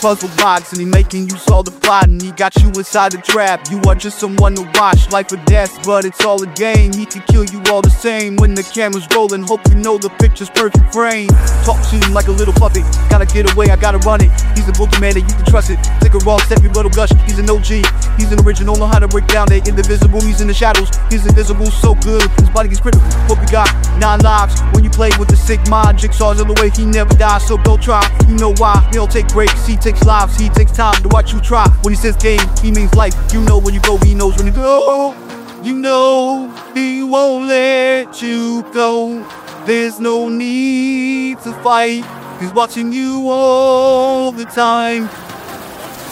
puzzle box, and he making you solve the plot, and he got you inside the trap. You are just someone to watch, life or death, but it's all a game. He can kill you all the same when the camera's rolling. Hope you know the picture's perfect frame. Talk to him like a little puppet. Gotta get away, I gotta run it. He's a boogeyman that you can trust it. Take a raw step, you little gush. He's an OG. He's an original, know how to break down. They indivisible. He's in the shadows. He's invisible, so good. His body is critical. Hope you got nine lives when you play with the sick mind. Jigsaw's in the way he never dies, so don't try. You know why? He don't take breaks. He takes lives. He takes time to watch you try. When he says game, he means life. You know when you go, he knows when you go. You know he won't let you go. There's no need to fight. He's watching you all the time.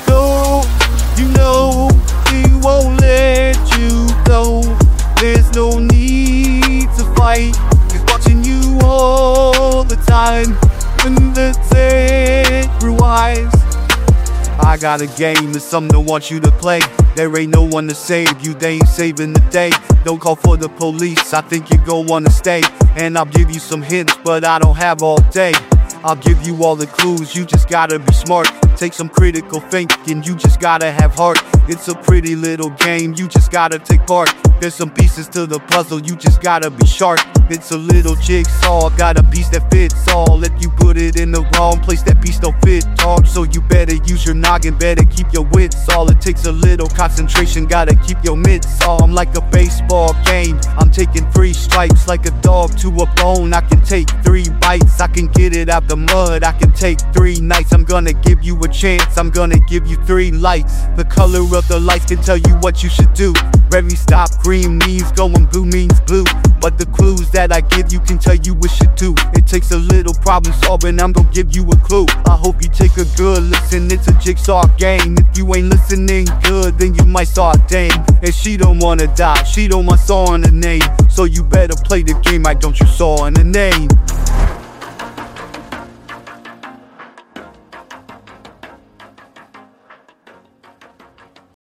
So you know he won't let you go. There's no need to fight. He's watching you all the time. When the tape rewinds. I got a game, it's something I want you to play. There ain't no one to save you, they ain't saving the day. Don't call for the police, I think you gon' wanna stay. And I'll give you some hints, but I don't have all day. I'll give you all the clues, you just gotta be smart. Take some critical thinking, you just gotta have heart. It's a pretty little game, you just gotta take part. There's some pieces to the puzzle, you just gotta be sharp. It's a little jigsaw, got a piece that fits all. If you put it in the wrong place, that piece don't fit. Talk, so you better use your noggin, better keep your wits all. It takes a little concentration, gotta keep your mitts all. I'm like a baseball game, I'm taking three strikes like a dog to a bone. I can take three bites, I can get it out the mud. I can take three nights, I'm gonna give you a chance, I'm gonna give you three lights. The color of the lights can tell you what you should do. Ready, stop, green means going blue means blue. But the clues that I give you can tell you what you do. It takes a little problem solving, I'm gonna give you a clue. I hope you take a good listen, it's a jigsaw game. If you ain't listening good, then you might start dang. And she don't wanna die, she don't want saw in the name. So you better play the game, I don't you saw in the name.